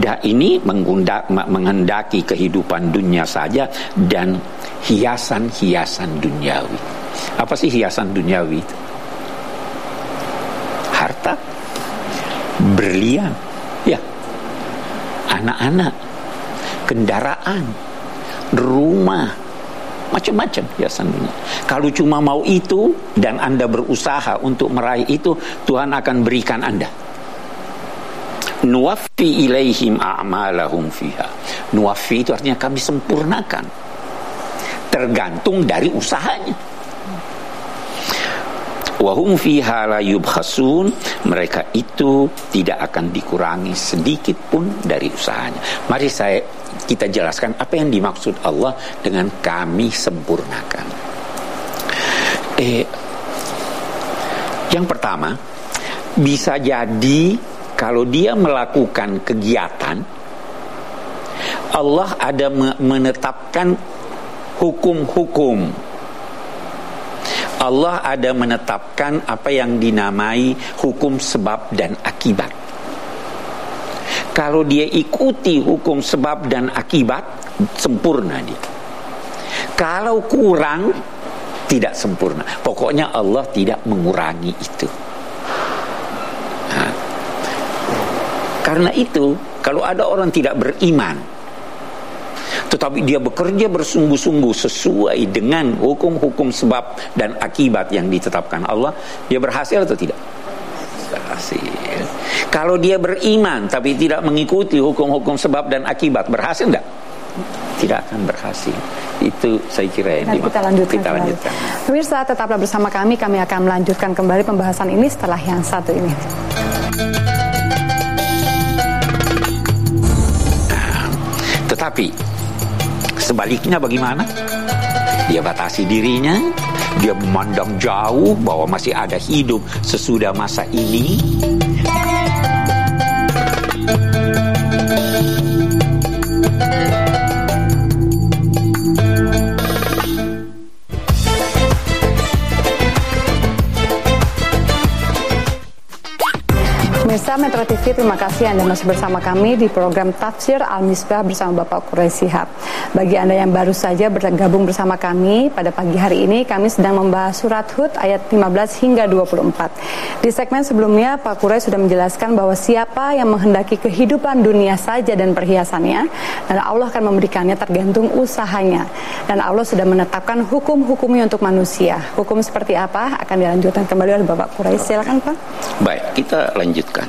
Da ini menghendaki kehidupan dunia saja dan hiasan-hiasan duniawi. Apa sih hiasan duniawi? Harta, berlian, ya, anak-anak, kendaraan, rumah, macam-macam hiasan dunia. Kalau cuma mau itu dan Anda berusaha untuk meraih itu, Tuhan akan berikan Anda. Nuwafi ilaihim a'malahum fiha. Nuwafi itu artinya kami sempurnakan. Tergantung dari usahanya. Wahum fiha la yubhasun Mereka itu tidak akan dikurangi sedikit pun dari usahanya Mari saya kita jelaskan apa yang dimaksud Allah dengan kami sempurnakan. Eh, yang pertama, bisa jadi kalau dia melakukan kegiatan, Allah ada menetapkan hukum-hukum. Allah ada menetapkan apa yang dinamai hukum sebab dan akibat. Kalau dia ikuti hukum sebab dan akibat, sempurna dia. Kalau kurang, tidak sempurna. Pokoknya Allah tidak mengurangi itu. Karena itu, kalau ada orang tidak beriman, tetapi dia bekerja bersungguh-sungguh sesuai dengan hukum-hukum sebab dan akibat yang ditetapkan Allah, dia berhasil atau tidak? Berhasil. Kalau dia beriman tapi tidak mengikuti hukum-hukum sebab dan akibat, berhasil enggak? Tidak akan berhasil. Itu saya kira yang kita lanjutkan. Kita lanjutkan. Pemirsa tetaplah bersama kami. Kami akan melanjutkan kembali pembahasan ini setelah yang satu ini. Tetapi sebaliknya bagaimana? Dia batasi dirinya, dia memandang jauh bahwa masih ada hidup sesudah masa ini Pemirsa Metro TV, terima kasih Anda masih bersama kami di program Tafsir Al-Misbah bersama Bapak Quraisy Sihab. Bagi Anda yang baru saja bergabung bersama kami, pada pagi hari ini kami sedang membahas surat Hud ayat 15 hingga 24. Di segmen sebelumnya, Pak Quraisy sudah menjelaskan bahwa siapa yang menghendaki kehidupan dunia saja dan perhiasannya, dan Allah akan memberikannya tergantung usahanya. Dan Allah sudah menetapkan hukum-hukumnya untuk manusia. Hukum seperti apa akan dilanjutkan kembali oleh Bapak Quraisy. Silakan Pak. Baik, kita lanjutkan.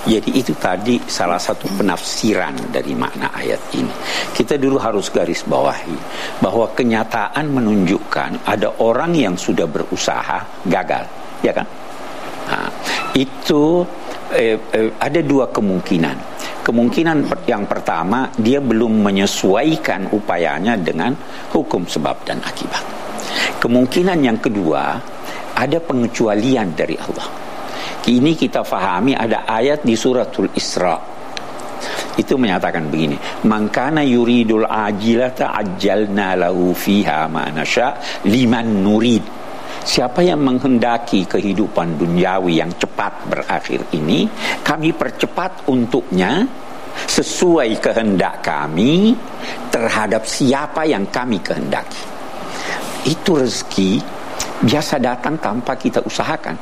Jadi itu tadi salah satu penafsiran dari makna ayat ini. Kita dulu harus garis bawahi bahwa kenyataan menunjukkan ada orang yang sudah berusaha gagal, ya kan? Nah, itu eh, eh, ada dua kemungkinan. Kemungkinan yang pertama dia belum menyesuaikan upayanya dengan hukum sebab dan akibat. Kemungkinan yang kedua ada pengecualian dari Allah Kini kita fahami ada ayat di suratul Isra. Itu menyatakan begini, "Mangkana yuridul ajilata ajjalna lahu fiha ma nasha liman nurid." Siapa yang menghendaki kehidupan duniawi yang cepat berakhir ini, kami percepat untuknya sesuai kehendak kami terhadap siapa yang kami kehendaki. Itu rezeki biasa datang tanpa kita usahakan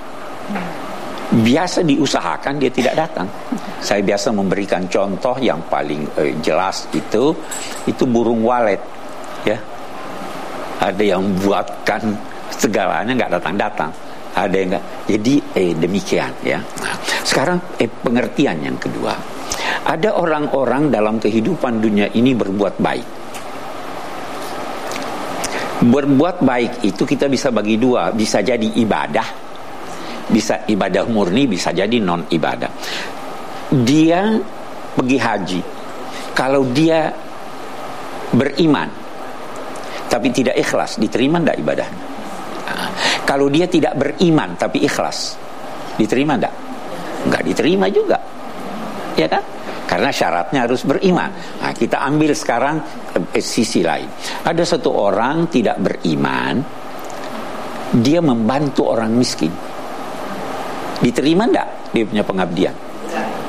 biasa diusahakan dia tidak datang. Saya biasa memberikan contoh yang paling eh, jelas itu itu burung walet ya. Ada yang buatkan segalanya nggak datang-datang. Ada yang enggak. Jadi eh, demikian ya. Sekarang eh, pengertian yang kedua. Ada orang-orang dalam kehidupan dunia ini berbuat baik. Berbuat baik itu kita bisa bagi dua, bisa jadi ibadah bisa ibadah murni bisa jadi non ibadah dia pergi haji kalau dia beriman tapi tidak ikhlas diterima tidak ibadahnya nah, kalau dia tidak beriman tapi ikhlas diterima tidak nggak diterima juga ya kan karena syaratnya harus beriman. Nah, kita ambil sekarang eh, sisi lain. Ada satu orang tidak beriman, dia membantu orang miskin. Diterima enggak dia punya pengabdian?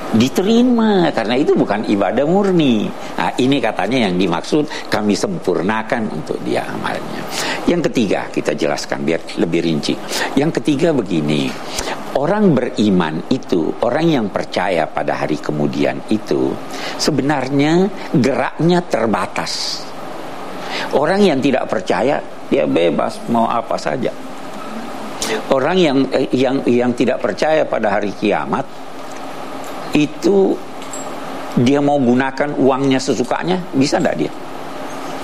diterima karena itu bukan ibadah murni. Nah, ini katanya yang dimaksud kami sempurnakan untuk dia amalnya. Yang ketiga kita jelaskan biar lebih rinci. Yang ketiga begini, orang beriman itu, orang yang percaya pada hari kemudian itu sebenarnya geraknya terbatas. Orang yang tidak percaya dia bebas mau apa saja. Orang yang yang yang tidak percaya pada hari kiamat itu dia mau gunakan uangnya sesukanya? Bisa tidak dia?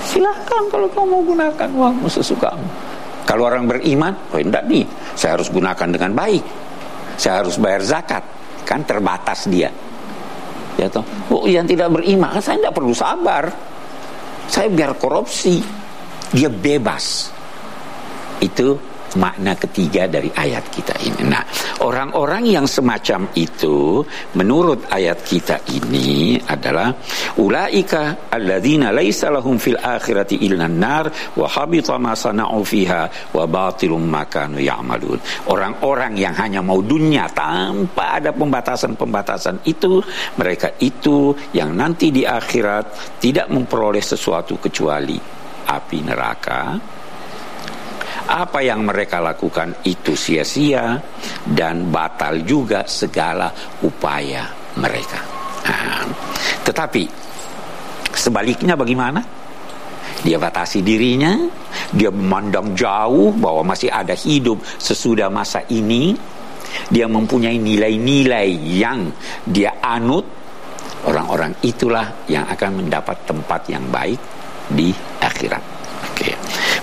Silahkan kalau kau mau gunakan uangmu sesukamu kalau orang beriman oh tidak nih. Saya harus gunakan dengan baik. Saya harus bayar zakat. Kan terbatas dia. Ya toh? Oh, yang tidak beriman kan saya tidak perlu sabar. Saya biar korupsi. Dia bebas. Itu makna ketiga dari ayat kita ini. Nah, orang-orang yang semacam itu menurut ayat kita ini adalah ulaika alladzina laisa lahum fil akhirati illa nar wa habita ma sana'u fiha wa batilum ma kanu ya'malun. Orang-orang yang hanya mau dunia tanpa ada pembatasan-pembatasan itu, mereka itu yang nanti di akhirat tidak memperoleh sesuatu kecuali api neraka apa yang mereka lakukan itu sia-sia dan batal juga segala upaya mereka. Nah, tetapi sebaliknya bagaimana? Dia batasi dirinya, dia memandang jauh bahwa masih ada hidup sesudah masa ini. Dia mempunyai nilai-nilai yang dia anut. Orang-orang itulah yang akan mendapat tempat yang baik di akhirat. Oke. Okay.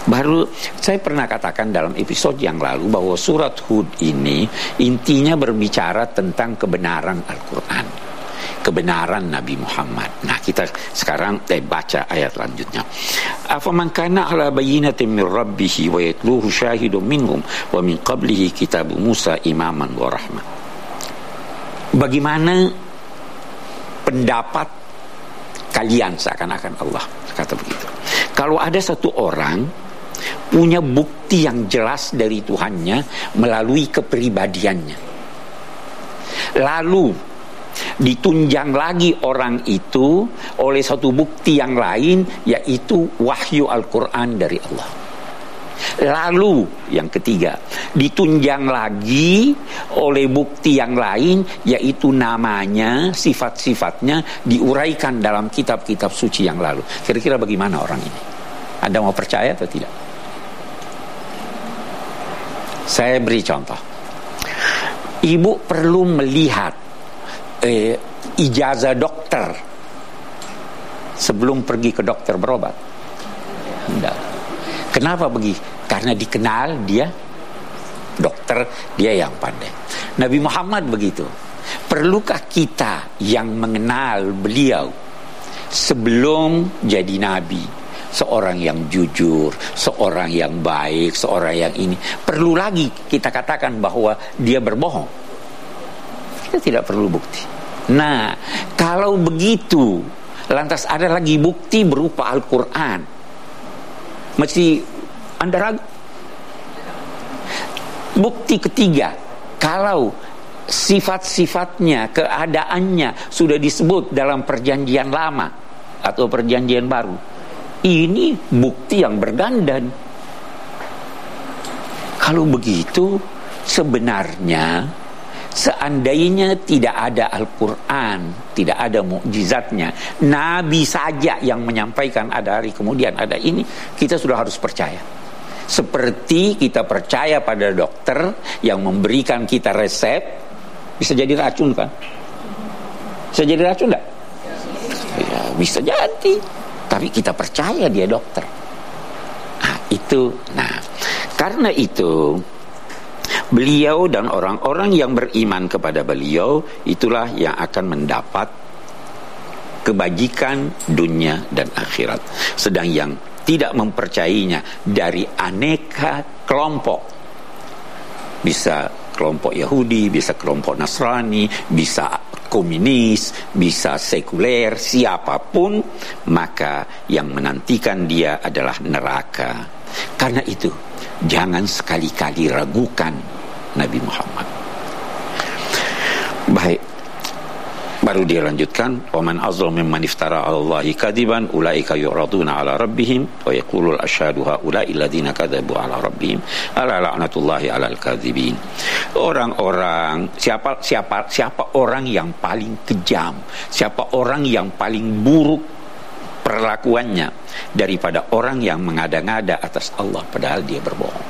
Baru saya pernah katakan dalam episode yang lalu bahwa surat Hud ini intinya berbicara tentang kebenaran Al-Quran. Kebenaran Nabi Muhammad. Nah, kita sekarang eh, baca ayat lanjutnya. Afaman kana ala bayyinatin min rabbih wa yatluhu syahidun minhum wa min qablihi kitab Musa imaman wa rahmah. Bagaimana pendapat kalian seakan-akan Allah kata begitu. Kalau ada satu orang punya bukti yang jelas dari Tuhannya melalui kepribadiannya. Lalu ditunjang lagi orang itu oleh satu bukti yang lain yaitu wahyu Al-Quran dari Allah. Lalu yang ketiga ditunjang lagi oleh bukti yang lain yaitu namanya, sifat-sifatnya diuraikan dalam kitab-kitab suci yang lalu. Kira-kira bagaimana orang ini? Anda mau percaya atau tidak? Saya beri contoh. Ibu perlu melihat eh, ijazah dokter sebelum pergi ke dokter berobat. Tidak. Kenapa begitu? Karena dikenal dia dokter, dia yang pandai. Nabi Muhammad begitu. Perlukah kita yang mengenal beliau sebelum jadi nabi? Seorang yang jujur, seorang yang baik, seorang yang ini. Perlu lagi kita katakan bahwa dia berbohong. Kita tidak perlu bukti. Nah, kalau begitu, lantas ada lagi bukti berupa Al-Quran. Mesti Anda ragu? Bukti ketiga, kalau sifat-sifatnya, keadaannya sudah disebut dalam perjanjian lama atau perjanjian baru ini bukti yang berdandan. Kalau begitu, sebenarnya seandainya tidak ada Al-Quran, tidak ada mukjizatnya, Nabi saja yang menyampaikan ada hari kemudian ada ini, kita sudah harus percaya. Seperti kita percaya pada dokter yang memberikan kita resep, bisa jadi racun kan? Bisa jadi racun enggak? Ya, bisa jadi tapi kita percaya dia dokter. Nah, itu. Nah, karena itu beliau dan orang-orang yang beriman kepada beliau itulah yang akan mendapat kebajikan dunia dan akhirat. Sedang yang tidak mempercayainya dari aneka kelompok bisa kelompok Yahudi, bisa kelompok Nasrani, bisa komunis, bisa sekuler, siapa pun, maka yang menantikan dia adalah neraka. Karena itu, jangan sekali-kali ragukan Nabi Muhammad. Baik, Baru dia lanjutkan, "Waman azlam mimman iftara 'ala Allahi kadiban ulaika yu'raduna 'ala rabbihim wa yaqulu al-asyhadu haula'i alladziina kadzabu 'ala rabbihim ala la'natullahi 'alal kadzibin." Orang-orang siapa siapa siapa orang yang paling kejam, siapa orang yang paling buruk perlakuannya daripada orang yang mengada-ngada atas Allah padahal dia berbohong.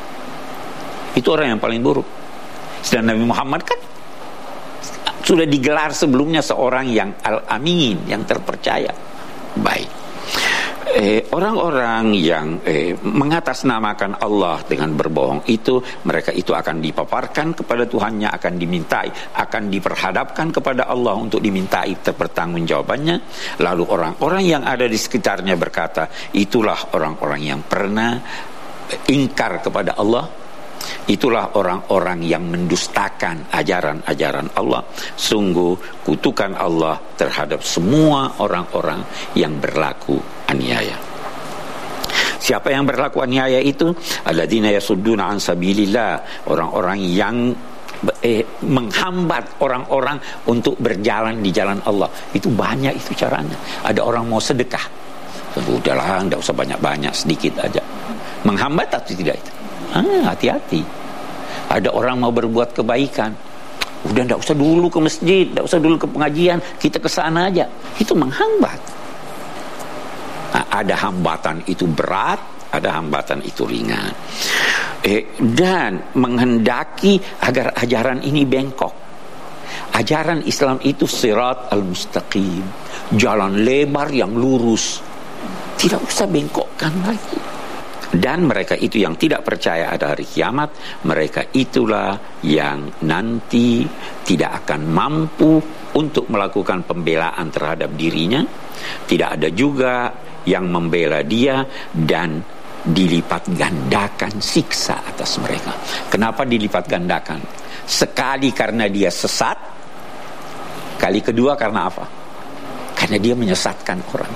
Itu orang yang paling buruk. Sedang Nabi Muhammad kan sudah digelar sebelumnya seorang yang al-amin, yang terpercaya. Baik. Eh, orang-orang yang eh, mengatasnamakan Allah dengan berbohong itu mereka itu akan dipaparkan kepada Tuhannya akan dimintai akan diperhadapkan kepada Allah untuk dimintai pertanggungjawabannya lalu orang-orang yang ada di sekitarnya berkata itulah orang-orang yang pernah ingkar kepada Allah Itulah orang-orang yang mendustakan ajaran-ajaran Allah. Sungguh kutukan Allah terhadap semua orang-orang yang berlaku aniaya. Siapa yang berlaku aniaya itu? Alladzina yasudduna an sabilillah, orang-orang yang eh, menghambat orang-orang untuk berjalan di jalan Allah. Itu banyak itu caranya. Ada orang mau sedekah. Udahlah, tidak usah banyak-banyak, sedikit aja. Menghambat atau tidak itu? Hati-hati. Ada orang mau berbuat kebaikan. Udah tidak usah dulu ke masjid, tidak usah dulu ke pengajian, kita ke sana aja. Itu menghambat. Nah, ada hambatan itu berat, ada hambatan itu ringan. Eh, dan menghendaki agar ajaran ini bengkok. Ajaran Islam itu sirat al-mustaqim, jalan lebar yang lurus. Tidak usah bengkokkan lagi. Dan mereka itu yang tidak percaya ada hari kiamat, mereka itulah yang nanti tidak akan mampu untuk melakukan pembelaan terhadap dirinya. Tidak ada juga yang membela dia dan dilipat gandakan siksa atas mereka. Kenapa dilipat gandakan? Sekali karena dia sesat, kali kedua karena apa? Karena dia menyesatkan orang.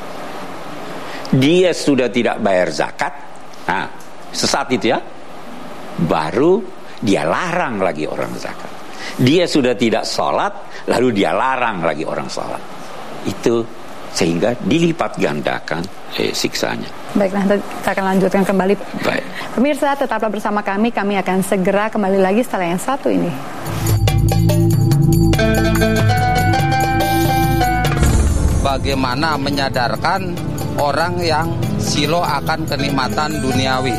Dia sudah tidak bayar zakat, Nah, sesat itu ya. Baru dia larang lagi orang zakat. Dia sudah tidak sholat, lalu dia larang lagi orang sholat. Itu sehingga dilipat gandakan eh, siksanya. Baik, nanti kita akan lanjutkan kembali. Baik. Pemirsa, tetaplah bersama kami. Kami akan segera kembali lagi setelah yang satu ini. Bagaimana menyadarkan orang yang silo akan kenikmatan duniawi.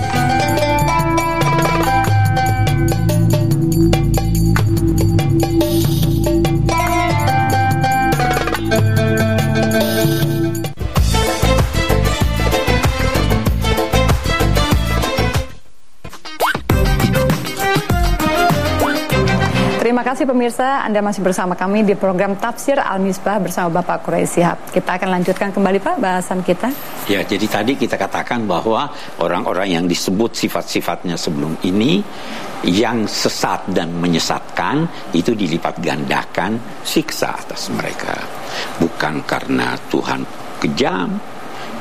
Kasih pemirsa, Anda masih bersama kami di program Tafsir Al-Misbah bersama Bapak Quraisy Sihab. Kita akan lanjutkan kembali Pak bahasan kita. Ya, jadi tadi kita katakan bahwa orang-orang yang disebut sifat-sifatnya sebelum ini yang sesat dan menyesatkan itu dilipat gandakan siksa atas mereka. Bukan karena Tuhan kejam,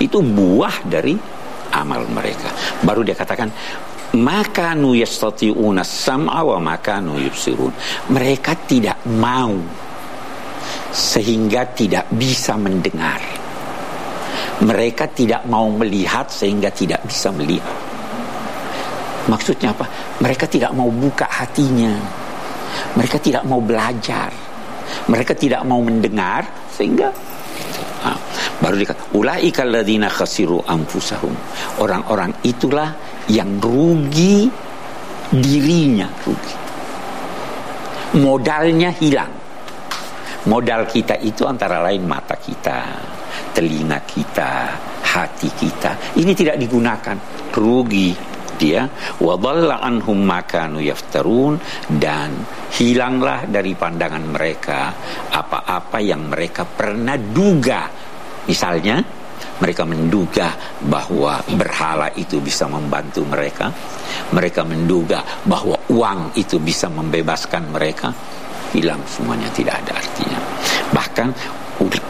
itu buah dari amal mereka. Baru dia katakan maka nu yastati'una sam'a wa maka nu yubsirun. Mereka tidak mau sehingga tidak bisa mendengar. Mereka tidak mau melihat sehingga tidak bisa melihat. Maksudnya apa? Mereka tidak mau buka hatinya. Mereka tidak mau belajar. Mereka tidak mau mendengar sehingga nah, baru dikatakan ulaika alladzina khasiru anfusahum. Orang-orang itulah yang rugi dirinya rugi. Modalnya hilang. Modal kita itu antara lain mata kita, telinga kita, hati kita. Ini tidak digunakan, rugi dia wadalla anhum makanu yaftarun dan hilanglah dari pandangan mereka apa-apa yang mereka pernah duga misalnya mereka menduga bahwa berhala itu bisa membantu mereka. Mereka menduga bahwa uang itu bisa membebaskan mereka. Hilang semuanya tidak ada artinya. Bahkan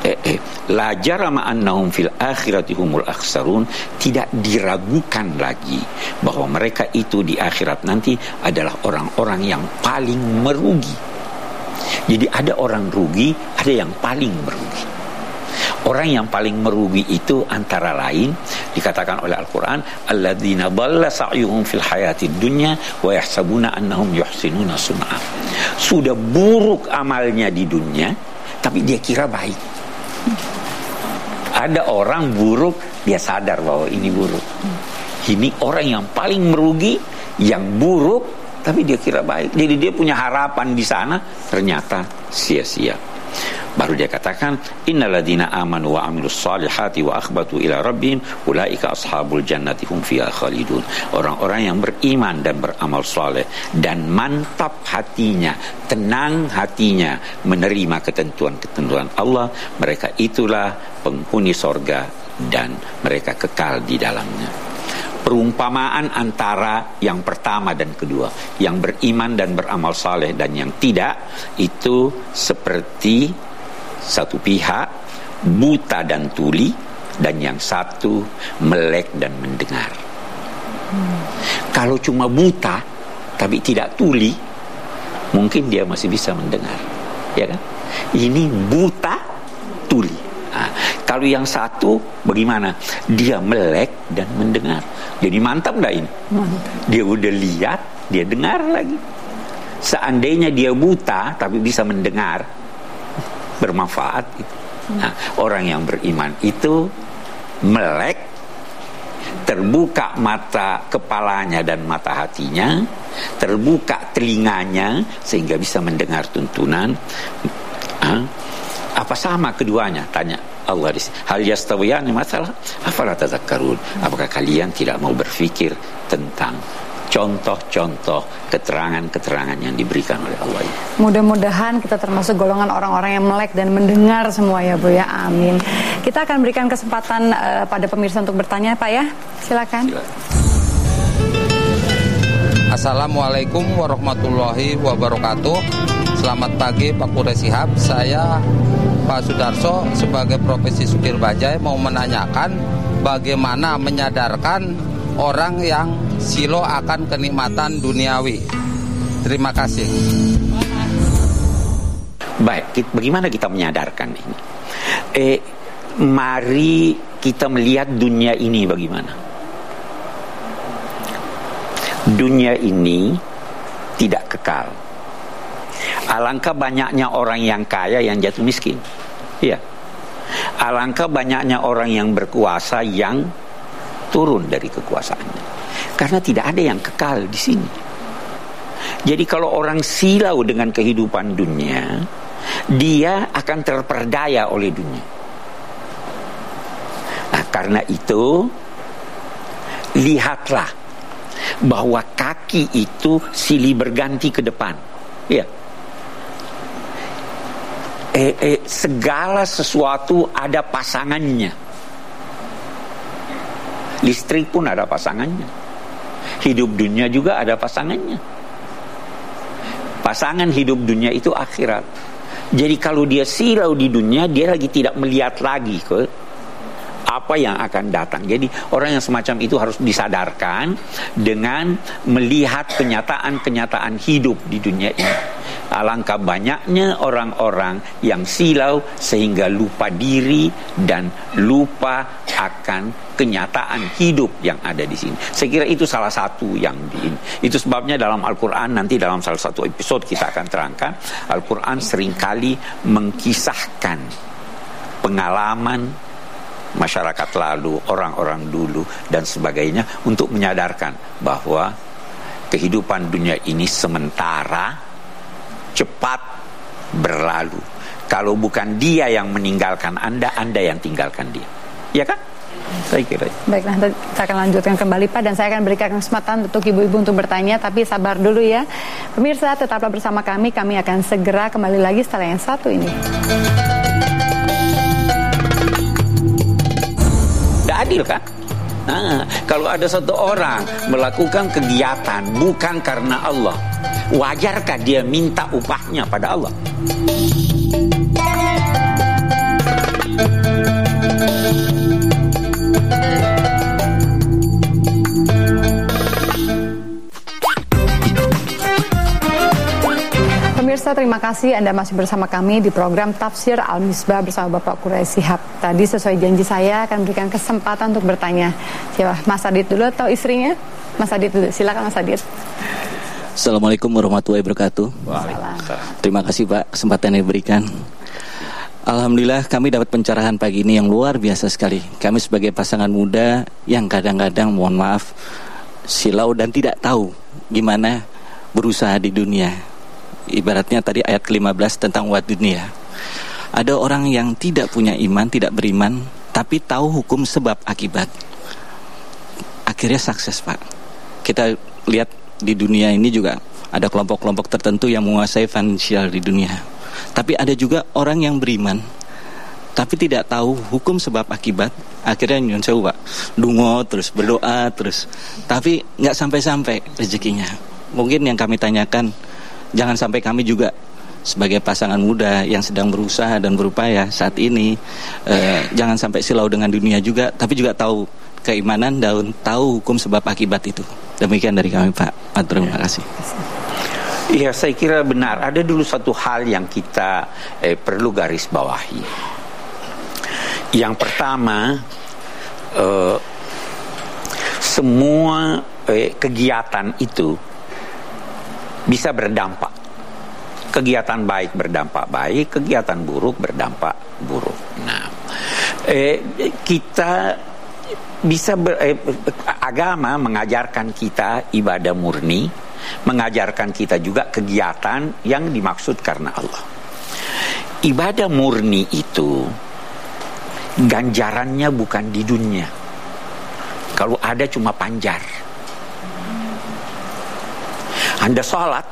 eh, eh, la annahum fil akhirati humul akhsarun tidak diragukan lagi bahwa mereka itu di akhirat nanti adalah orang-orang yang paling merugi Jadi ada orang rugi, ada yang paling merugi. Orang yang paling merugi itu antara lain dikatakan oleh Al-Qur'an alladzina dhalla sa'yuhum fil hayatid dunya wa yahsabuna annahum yuhsinuna sun'a. Sudah buruk amalnya di dunia tapi dia kira baik. Ada orang buruk dia sadar bahwa ini buruk. Ini orang yang paling merugi yang buruk tapi dia kira baik. Jadi dia punya harapan di sana ternyata sia-sia. Baru dia katakan innaladina amanu wa amilus salihati wa akhbatu ila rabbihim ulaika ashabul jannati hum fiha khalidun. Orang-orang yang beriman dan beramal saleh dan mantap hatinya, tenang hatinya menerima ketentuan-ketentuan Allah, mereka itulah penghuni sorga dan mereka kekal di dalamnya perumpamaan antara yang pertama dan kedua yang beriman dan beramal saleh dan yang tidak itu seperti satu pihak buta dan tuli dan yang satu melek dan mendengar hmm. kalau cuma buta tapi tidak tuli mungkin dia masih bisa mendengar ya kan ini buta tuli Nah, kalau yang satu bagaimana? Dia melek dan mendengar. Jadi mantap nggak ini? Mantap. Dia udah lihat, dia dengar lagi. Seandainya dia buta tapi bisa mendengar, bermanfaat itu. Nah, orang yang beriman itu melek, terbuka mata kepalanya dan mata hatinya, terbuka telinganya sehingga bisa mendengar tuntunan. Apa sama keduanya? Tanya Allah di. Hal yastawiyani masalah? Tazakkarun? Apakah kalian tidak mau berpikir tentang contoh-contoh keterangan-keterangan yang diberikan oleh Allah. Mudah-mudahan kita termasuk golongan orang-orang yang melek dan mendengar semua ya Bu ya. Amin. Kita akan berikan kesempatan uh, pada pemirsa untuk bertanya Pak ya. Silakan. Silakan. Assalamualaikum warahmatullahi wabarakatuh. Selamat pagi Pak Kuresihab. Saya Pak Sudarso sebagai profesi supir bajai mau menanyakan bagaimana menyadarkan orang yang silo akan kenikmatan duniawi. Terima kasih. Baik, bagaimana kita menyadarkan ini? Eh, mari kita melihat dunia ini bagaimana. Dunia ini tidak kekal Alangkah banyaknya orang yang kaya yang jatuh miskin. Iya. Alangkah banyaknya orang yang berkuasa yang turun dari kekuasaannya. Karena tidak ada yang kekal di sini. Jadi kalau orang silau dengan kehidupan dunia, dia akan terperdaya oleh dunia. Nah, karena itu lihatlah bahwa kaki itu silih berganti ke depan. Iya eh, eh, segala sesuatu ada pasangannya. Listrik pun ada pasangannya. Hidup dunia juga ada pasangannya. Pasangan hidup dunia itu akhirat. Jadi kalau dia silau di dunia, dia lagi tidak melihat lagi ke apa yang akan datang. Jadi orang yang semacam itu harus disadarkan dengan melihat kenyataan-kenyataan hidup di dunia ini. Alangkah banyaknya orang-orang yang silau sehingga lupa diri dan lupa akan kenyataan hidup yang ada di sini. Saya kira itu salah satu yang di. Itu sebabnya dalam Al-Quran nanti dalam salah satu episode kita akan terangkan Al-Quran sering kali mengkisahkan pengalaman masyarakat lalu, orang-orang dulu dan sebagainya untuk menyadarkan bahwa kehidupan dunia ini sementara cepat berlalu. Kalau bukan dia yang meninggalkan Anda, Anda yang tinggalkan dia. Ya kan? Saya kira. Baik, nanti kita akan lanjutkan kembali Pak dan saya akan berikan kesempatan untuk ibu-ibu untuk bertanya tapi sabar dulu ya. Pemirsa tetaplah bersama kami, kami akan segera kembali lagi setelah yang satu ini. Adil kan? Nah, kalau ada satu orang melakukan kegiatan bukan karena Allah, wajarkah dia minta upahnya pada Allah? Pemirsa terima kasih Anda masih bersama kami di program Tafsir Al-Misbah bersama Bapak Quraisy Sihab. Tadi sesuai janji saya akan berikan kesempatan untuk bertanya. Siapa? Mas Adit dulu atau istrinya? Mas Adit dulu. Silakan Mas Adit. Assalamualaikum warahmatullahi wabarakatuh. Terima kasih Pak kesempatan yang diberikan. Alhamdulillah kami dapat pencerahan pagi ini yang luar biasa sekali. Kami sebagai pasangan muda yang kadang-kadang mohon maaf silau dan tidak tahu gimana berusaha di dunia. Ibaratnya tadi ayat ke-15 tentang wat dunia. Ada orang yang tidak punya iman, tidak beriman, tapi tahu hukum sebab akibat. Akhirnya sukses Pak. Kita lihat di dunia ini juga ada kelompok-kelompok tertentu yang menguasai finansial di dunia tapi ada juga orang yang beriman tapi tidak tahu hukum sebab akibat akhirnya nyun pak dungo terus berdoa terus tapi nggak sampai-sampai rezekinya mungkin yang kami tanyakan jangan sampai kami juga sebagai pasangan muda yang sedang berusaha dan berupaya saat ini eh, jangan sampai silau dengan dunia juga tapi juga tahu keimanan dan tahu hukum sebab akibat itu demikian dari kami Pak terima kasih Iya, saya kira benar. Ada dulu satu hal yang kita eh, perlu garis bawahi. Yang pertama, eh, semua eh, kegiatan itu bisa berdampak. Kegiatan baik berdampak baik, kegiatan buruk berdampak buruk. Nah, eh, kita bisa ber, eh, agama mengajarkan kita ibadah murni mengajarkan kita juga kegiatan yang dimaksud karena Allah. Ibadah murni itu ganjarannya bukan di dunia. Kalau ada cuma panjar. Anda sholat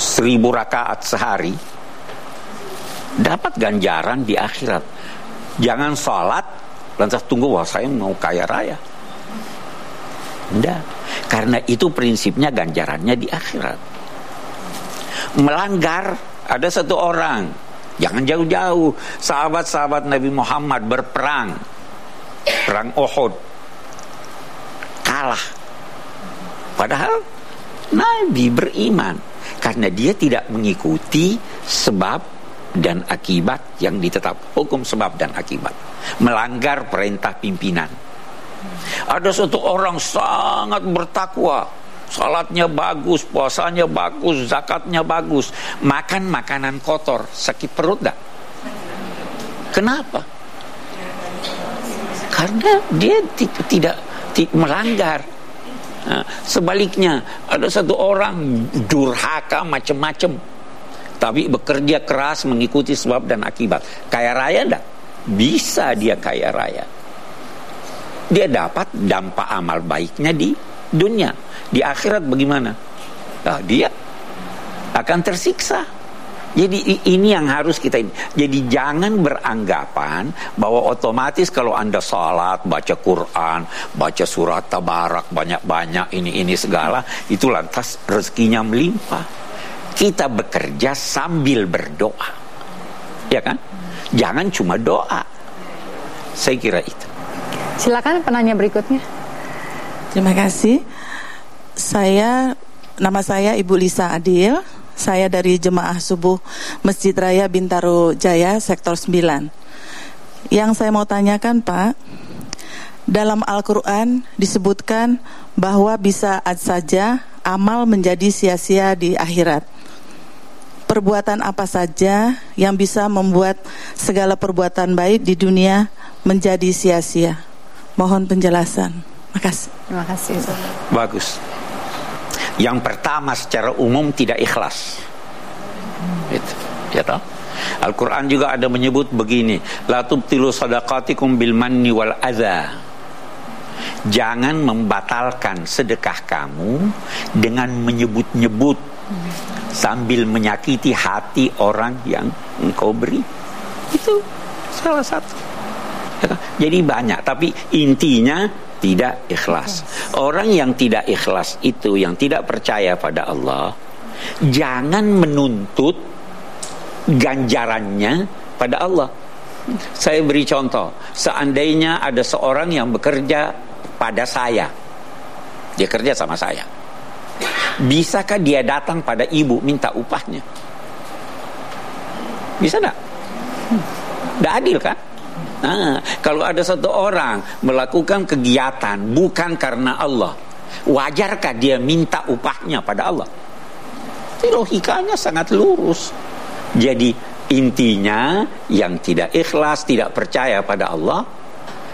seribu rakaat sehari dapat ganjaran di akhirat. Jangan sholat lantas tunggu wah saya mau kaya raya. Tidak. Karena itu prinsipnya ganjarannya di akhirat. Melanggar ada satu orang, jangan jauh-jauh, sahabat-sahabat Nabi Muhammad berperang, perang Uhud, kalah. Padahal Nabi beriman karena dia tidak mengikuti sebab dan akibat yang ditetap hukum sebab dan akibat melanggar perintah pimpinan ada satu orang sangat bertakwa. Salatnya bagus, puasanya bagus, zakatnya bagus. Makan makanan kotor, sakit perut gak? Kenapa? Karena dia tidak melanggar. Sebaliknya, ada satu orang durhaka macam-macam. Tapi bekerja keras mengikuti sebab dan akibat. Kaya raya enggak? Bisa dia kaya raya dia dapat dampak amal baiknya di dunia. Di akhirat bagaimana? Nah, dia akan tersiksa. Jadi ini yang harus kita ini. Jadi jangan beranggapan bahwa otomatis kalau anda salat, baca Quran, baca surat tabarak banyak-banyak ini ini segala itu lantas rezekinya melimpah. Kita bekerja sambil berdoa, ya kan? Jangan cuma doa. Saya kira itu. Silakan penanya berikutnya. Terima kasih. Saya nama saya Ibu Lisa Adil. Saya dari Jemaah Subuh Masjid Raya Bintaro Jaya sektor 9. Yang saya mau tanyakan, Pak, dalam Al-Qur'an disebutkan bahwa bisa saja amal menjadi sia-sia di akhirat. Perbuatan apa saja yang bisa membuat segala perbuatan baik di dunia menjadi sia-sia? Mohon penjelasan. Makasih. Terima kasih. Bagus. Yang pertama secara umum tidak ikhlas. Itu, ya toh? Al-Quran juga ada menyebut begini La tubtilu sadaqatikum bil manni wal adha Jangan membatalkan sedekah kamu Dengan menyebut-nyebut Sambil menyakiti hati orang yang engkau beri Itu salah satu jadi banyak, tapi intinya tidak ikhlas. Orang yang tidak ikhlas itu, yang tidak percaya pada Allah, jangan menuntut ganjarannya pada Allah. Saya beri contoh, seandainya ada seorang yang bekerja pada saya, dia kerja sama saya. Bisakah dia datang pada ibu minta upahnya? Bisa enggak? Tidak adil kan? Nah, kalau ada satu orang melakukan kegiatan bukan karena Allah, wajarkah dia minta upahnya pada Allah? Itu logikanya sangat lurus. Jadi intinya yang tidak ikhlas, tidak percaya pada Allah,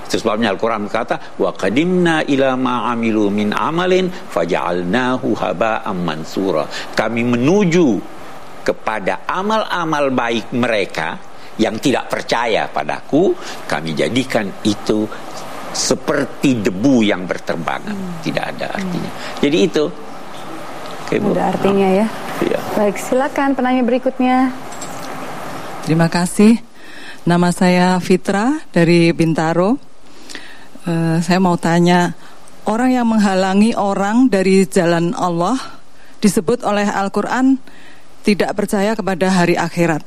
sebabnya Al-Quran berkata, Wa qadimna ila ma'amilu min amalin faja'alnahu haba'am mansura. Kami menuju kepada amal-amal baik mereka yang tidak percaya padaku, kami jadikan itu seperti debu yang berterbangan, hmm. tidak ada artinya. Hmm. Jadi itu. Okay, ada artinya ya. ya. Baik, silakan penanya berikutnya. Terima kasih. Nama saya Fitra dari Bintaro. Uh, saya mau tanya, orang yang menghalangi orang dari jalan Allah disebut oleh Al-Quran tidak percaya kepada hari akhirat.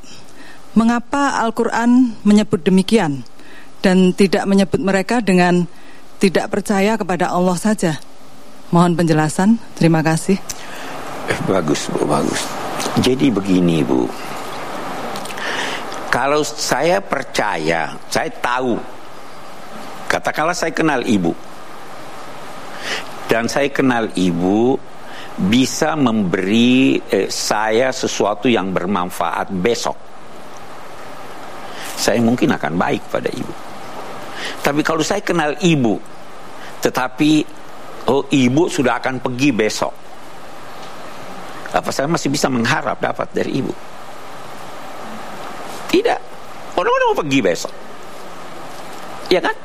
Mengapa Al-Quran menyebut demikian dan tidak menyebut mereka dengan tidak percaya kepada Allah saja? Mohon penjelasan. Terima kasih. Eh, bagus, Bu, bagus. Jadi begini, Bu. Kalau saya percaya, saya tahu. Katakanlah saya kenal ibu. Dan saya kenal ibu bisa memberi eh, saya sesuatu yang bermanfaat besok saya mungkin akan baik pada ibu. Tapi kalau saya kenal ibu, tetapi oh ibu sudah akan pergi besok, apa saya masih bisa mengharap dapat dari ibu? Tidak. Orang-orang mau pergi besok. Ya kan?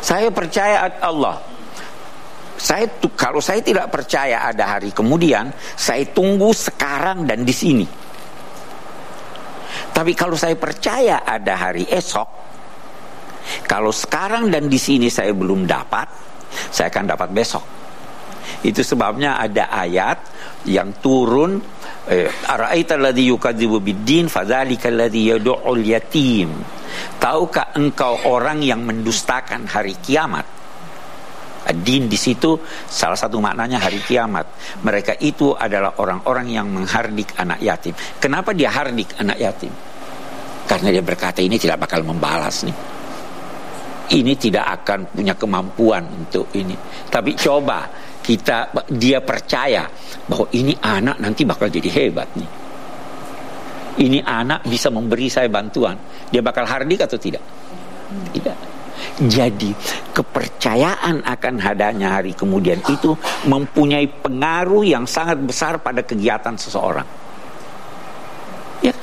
Saya percaya Allah. Saya kalau saya tidak percaya ada hari kemudian, saya tunggu sekarang dan di sini. Tapi kalau saya percaya ada hari esok, kalau sekarang dan di sini saya belum dapat, saya akan dapat besok. Itu sebabnya ada ayat yang turun eh, Ara'aita alladhi yukadzibu biddin fadzalika alladhi yad'ul yatim. Tahukah engkau orang yang mendustakan hari kiamat? Din di situ salah satu maknanya hari kiamat. Mereka itu adalah orang-orang yang menghardik anak yatim. Kenapa dia hardik anak yatim? Karena dia berkata ini tidak bakal membalas nih. Ini tidak akan punya kemampuan untuk ini. Tapi coba kita dia percaya bahwa ini anak nanti bakal jadi hebat nih. Ini anak bisa memberi saya bantuan. Dia bakal hardik atau tidak? Tidak. Jadi kepercayaan akan hadanya hari kemudian itu mempunyai pengaruh yang sangat besar pada kegiatan seseorang. Ya.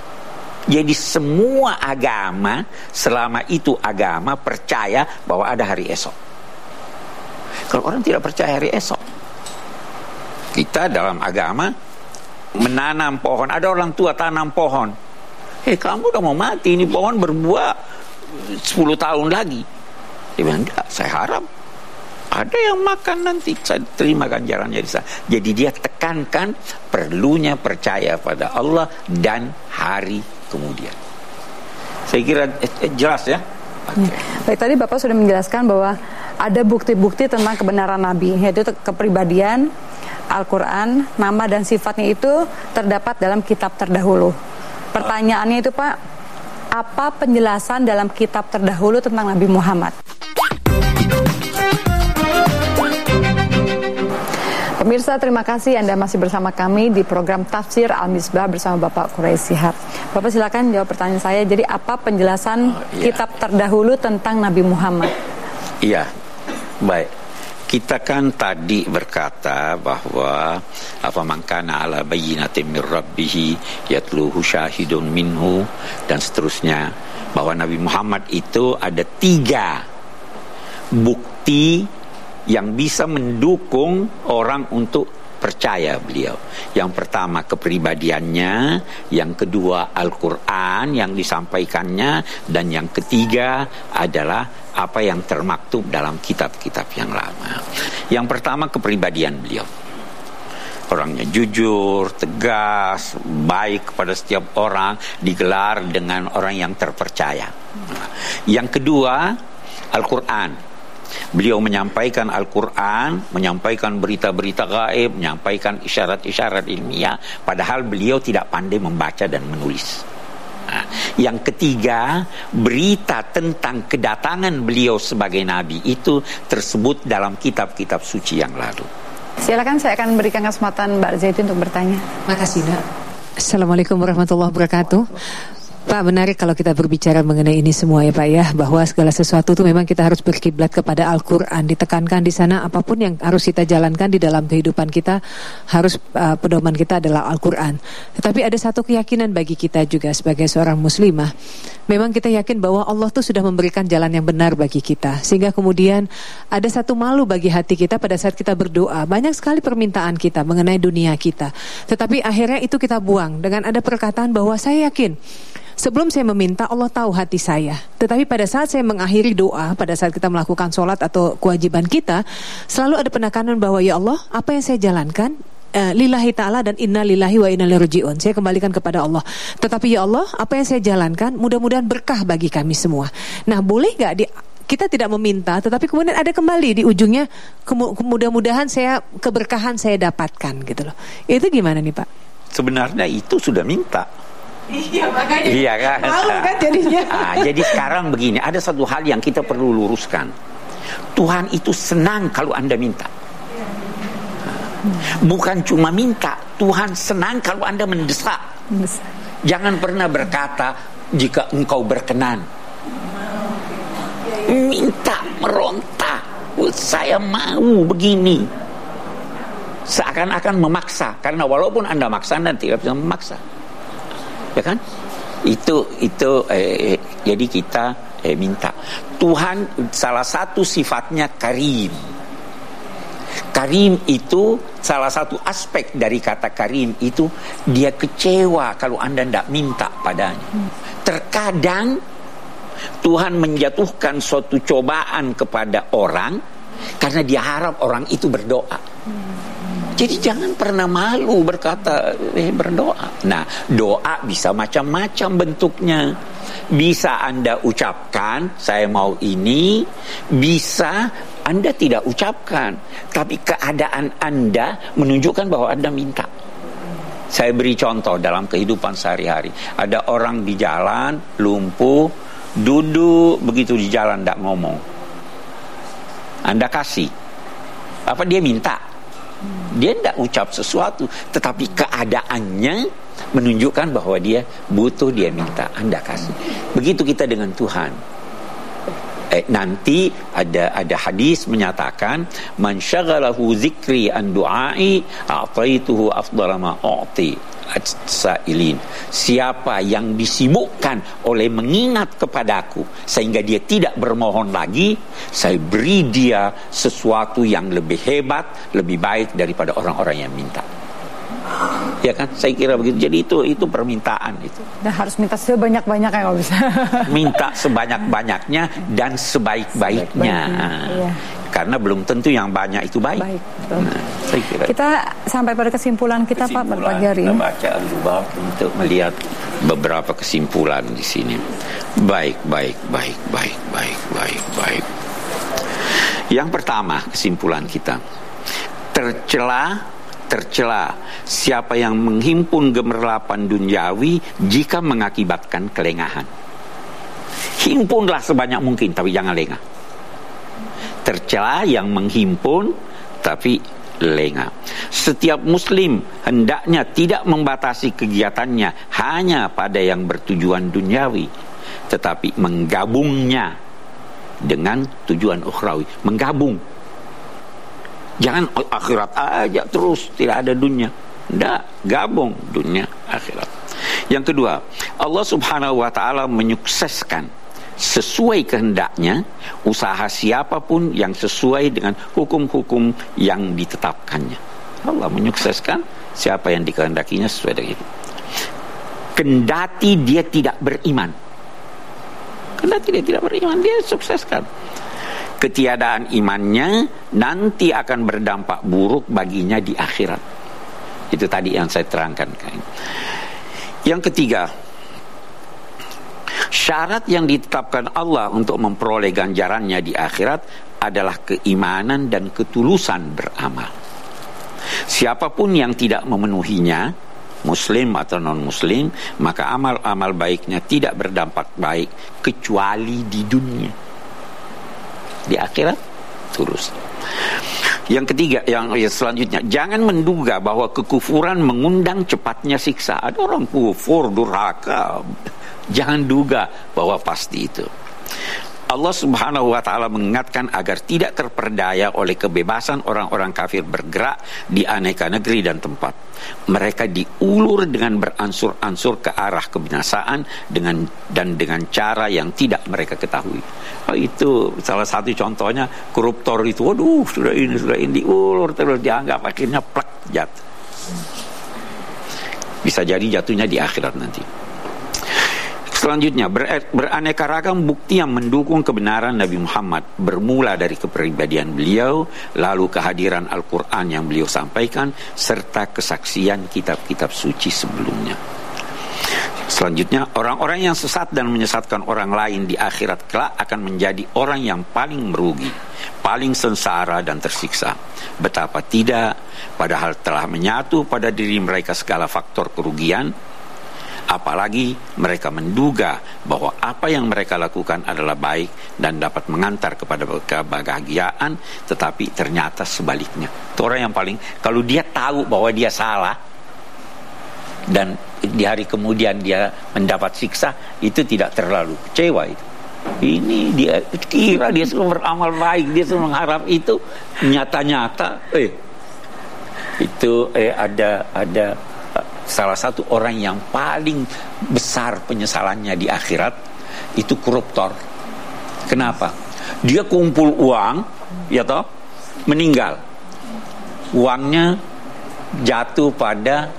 Jadi semua agama selama itu agama percaya bahwa ada hari esok. Kalau orang tidak percaya hari esok, kita dalam agama menanam pohon. Ada orang tua tanam pohon. Hei kamu udah mau mati, ini pohon berbuah 10 tahun lagi. Dia bilang, enggak, saya harap ada yang makan nanti saya terima ganjarannya di sana. Jadi dia tekankan perlunya percaya pada Allah dan hari kemudian. Saya kira eh, eh, jelas ya. Okay. Ya. Baik tadi Bapak sudah menjelaskan bahwa ada bukti-bukti tentang kebenaran Nabi yaitu kepribadian, Al-Quran, nama dan sifatnya itu terdapat dalam kitab terdahulu. Pertanyaannya itu Pak, apa penjelasan dalam kitab terdahulu tentang Nabi Muhammad? Pemirsa, terima kasih Anda masih bersama kami di program Tafsir Al-Misbah bersama Bapak Quraisy Shihab. Bapak silakan jawab pertanyaan saya. Jadi apa penjelasan oh, iya. kitab terdahulu tentang Nabi Muhammad? Iya, baik. Kita kan tadi berkata bahwa apa mangkana ala bayyinatin min rabbih yatluhu syahidun minhu dan seterusnya bahwa Nabi Muhammad itu ada tiga bukti yang bisa mendukung orang untuk percaya beliau. Yang pertama kepribadiannya, yang kedua Al-Qur'an yang disampaikannya dan yang ketiga adalah apa yang termaktub dalam kitab-kitab yang lama. Yang pertama kepribadian beliau. Orangnya jujur, tegas, baik kepada setiap orang, digelar dengan orang yang terpercaya. Yang kedua, Al-Quran Beliau menyampaikan Al-Quran, menyampaikan berita-berita gaib, menyampaikan isyarat-isyarat ilmiah, padahal beliau tidak pandai membaca dan menulis. Nah, yang ketiga, berita tentang kedatangan beliau sebagai nabi itu tersebut dalam kitab-kitab suci yang lalu. Silakan saya akan berikan kesempatan Mbak Zaitun untuk bertanya. Makasih, Mbak. Assalamualaikum warahmatullahi wabarakatuh. Pak menarik kalau kita berbicara mengenai ini semua ya Pak ya bahwa segala sesuatu itu memang kita harus berkiblat kepada Al-Qur'an ditekankan di sana apa pun yang harus kita jalankan di dalam kehidupan kita harus uh, pedoman kita adalah Al-Qur'an. Tetapi ada satu keyakinan bagi kita juga sebagai seorang muslimah. Memang kita yakin bahwa Allah tuh sudah memberikan jalan yang benar bagi kita sehingga kemudian ada satu malu bagi hati kita pada saat kita berdoa. Banyak sekali permintaan kita mengenai dunia kita. Tetapi akhirnya itu kita buang dengan ada perkataan bahwa saya yakin Sebelum saya meminta, Allah tahu hati saya. Tetapi pada saat saya mengakhiri doa, pada saat kita melakukan sholat atau kewajiban kita, selalu ada penekanan bahwa ya Allah, apa yang saya jalankan, uh, lillahi ta'ala dan inna lillahi wa inna liruji'un. Saya kembalikan kepada Allah. Tetapi ya Allah, apa yang saya jalankan mudah-mudahan berkah bagi kami semua. Nah, boleh nggak di kita tidak meminta, tetapi kemudian ada kembali di ujungnya mudah-mudahan saya keberkahan saya dapatkan gitu loh. Itu gimana nih Pak? Sebenarnya itu sudah minta. Iya makanya. Iya kan. Malu kan jadinya. Nah, jadi sekarang begini, ada satu hal yang kita perlu luruskan. Tuhan itu senang kalau Anda minta. Bukan cuma minta, Tuhan senang kalau Anda mendesak. Jangan pernah berkata jika engkau berkenan. Minta, meronta. Saya mau begini. Seakan-akan memaksa. Karena walaupun Anda maksa, Anda tidak bisa memaksa ya kan? Itu itu eh, jadi kita eh, minta. Tuhan salah satu sifatnya karim. Karim itu salah satu aspek dari kata karim itu dia kecewa kalau anda tidak minta padanya. Terkadang Tuhan menjatuhkan suatu cobaan kepada orang karena dia harap orang itu berdoa jadi jangan pernah malu berkata eh, berdoa. Nah, doa bisa macam-macam bentuknya. Bisa Anda ucapkan, saya mau ini, bisa Anda tidak ucapkan, tapi keadaan Anda menunjukkan bahwa Anda minta. Saya beri contoh dalam kehidupan sehari-hari. Ada orang di jalan, lumpuh, duduk begitu di jalan tidak ngomong. Anda kasih. Apa dia minta? Dia tidak ucap sesuatu, tetapi keadaannya menunjukkan bahwa dia butuh, dia minta, Anda kasih. Begitu kita dengan Tuhan. Eh, nanti ada ada hadis menyatakan man syaghalahu zikri an du'ai a'taituhu afdala ma u'ti sailin. Siapa yang disibukkan oleh mengingat kepadaku sehingga dia tidak bermohon lagi, saya beri dia sesuatu yang lebih hebat, lebih baik daripada orang-orang yang minta. Ya kan, saya kira begitu. Jadi itu itu permintaan itu. Dan harus minta sebanyak-banyaknya kalau bisa. minta sebanyak-banyaknya dan sebaik-baiknya. Sebaik iya karena belum tentu yang banyak itu baik. baik Nah, saya kira. Kita sampai pada kesimpulan kita kesimpulan, Pak pagi hari ini. Kita baca untuk melihat beberapa kesimpulan di sini. Baik, baik, baik, baik, baik, baik, baik. Yang pertama kesimpulan kita tercela tercela siapa yang menghimpun gemerlapan duniawi jika mengakibatkan kelengahan. Himpunlah sebanyak mungkin tapi jangan lengah tercela yang menghimpun tapi lengah. Setiap muslim hendaknya tidak membatasi kegiatannya hanya pada yang bertujuan duniawi tetapi menggabungnya dengan tujuan ukhrawi, menggabung. Jangan akhirat aja terus tidak ada dunia. Tidak, gabung dunia akhirat. Yang kedua, Allah Subhanahu wa taala menyukseskan sesuai kehendaknya usaha siapa pun yang sesuai dengan hukum-hukum yang ditetapkannya. Allah menyukseskan siapa yang dikehendakinya sesuai dengan itu. Kendati dia tidak beriman. Kendati dia tidak beriman, dia sukseskan. Ketiadaan imannya nanti akan berdampak buruk baginya di akhirat. Itu tadi yang saya terangkan. Yang ketiga, Syarat yang ditetapkan Allah untuk memperoleh ganjarannya di akhirat adalah keimanan dan ketulusan beramal. Siapa pun yang tidak memenuhinya, muslim atau non-muslim, maka amal-amal baiknya tidak berdampak baik kecuali di dunia. Di akhirat terus. Yang ketiga, yang selanjutnya, jangan menduga bahwa kekufuran mengundang cepatnya siksa. Ada orang kufur, durhaka. Jangan duga bahwa pasti itu. Allah Subhanahu wa taala mengingatkan agar tidak terperdaya oleh kebebasan orang-orang kafir bergerak di aneka negeri dan tempat. Mereka diulur dengan beransur-ansur ke arah kebinasaan dengan dan dengan cara yang tidak mereka ketahui. Oh, itu salah satu contohnya koruptor itu, waduh sudah ini sudah ini diulur terus dianggap akhirnya plek jatuh. Bisa jadi jatuhnya di akhirat nanti. Selanjutnya, ber beraneka ragam bukti yang mendukung kebenaran Nabi Muhammad bermula dari kepribadian beliau, lalu kehadiran Al-Quran yang beliau sampaikan, serta kesaksian kitab-kitab suci sebelumnya. Selanjutnya, orang-orang yang sesat dan menyesatkan orang lain di akhirat kelak akan menjadi orang yang paling merugi, paling sengsara dan tersiksa. Betapa tidak, padahal telah menyatu pada diri mereka segala faktor kerugian, apalagi mereka menduga bahwa apa yang mereka lakukan adalah baik dan dapat mengantar kepada kebahagiaan tetapi ternyata sebaliknya. Itu orang yang paling kalau dia tahu bahwa dia salah dan di hari kemudian dia mendapat siksa itu tidak terlalu kecewa itu. Ini dia kira dia selalu beramal baik dia selalu mengharap itu nyata-nyata eh itu eh ada ada salah satu orang yang paling besar penyesalannya di akhirat itu koruptor. Kenapa? Dia kumpul uang, ya toh, meninggal. Uangnya jatuh pada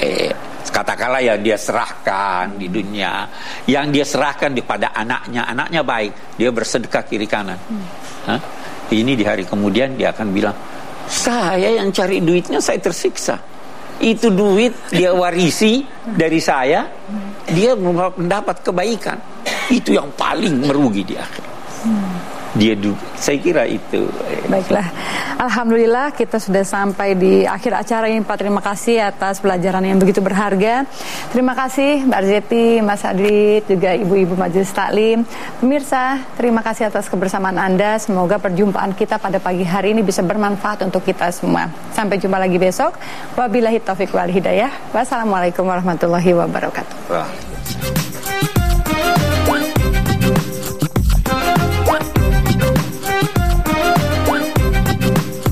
eh, katakanlah ya dia serahkan di dunia yang dia serahkan kepada anaknya anaknya baik dia bersedekah kiri kanan Hah? ini di hari kemudian dia akan bilang saya yang cari duitnya saya tersiksa itu duit dia warisi dari saya dia mendapat kebaikan. Itu yang paling merugi di akhir dia saya kira itu. Baiklah. Alhamdulillah kita sudah sampai di akhir acara ini. Pak terima kasih atas pelajaran yang begitu berharga. Terima kasih Mbak Zeti Mas Adit juga ibu-ibu majelis taklim. Pemirsa terima kasih atas kebersamaan Anda. Semoga perjumpaan kita pada pagi hari ini bisa bermanfaat untuk kita semua. Sampai jumpa lagi besok. Wabillahi taufiq wal hidayah. Wassalamualaikum warahmatullahi wabarakatuh